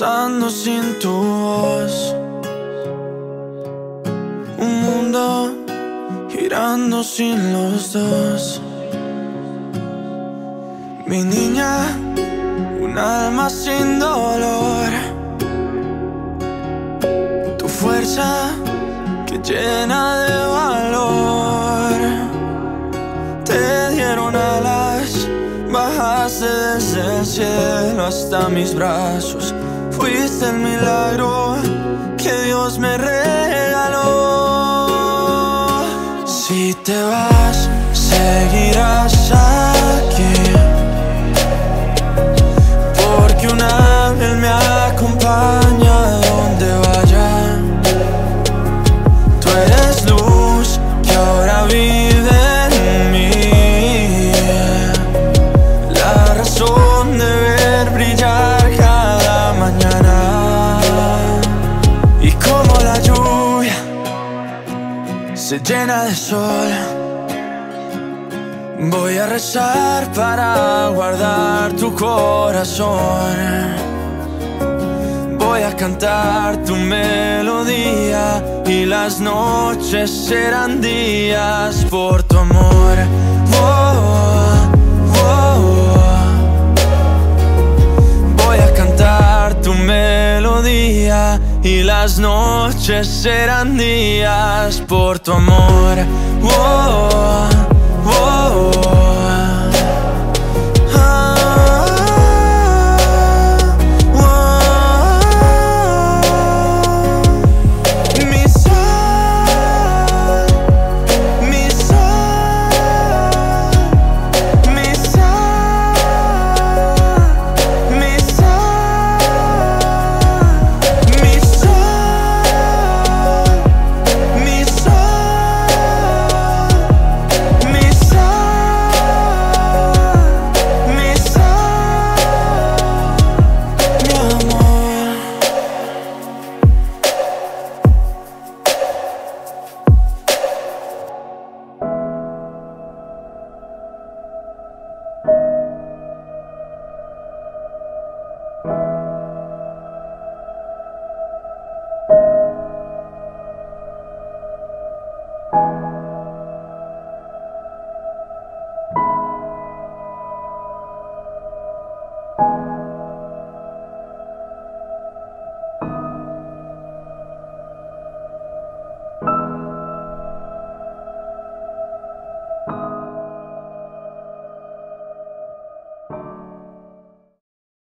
pasando sin tu voz. Girando sin los dos. Mi niña, un alma sin dolor. Tu fuerza que llena de valor. Te dieron alas, bajaste desde el cielo hasta mis brazos. Fuiste el milagro que Dios me regaló. Si te vas, seguirás aquí. Porque un se llena de sol. Voy a rezar para guardar tu corazón. Voy a cantar tu melodía y las noches serán días por tu amor. Oh, oh, y las noches serán días por tu amor.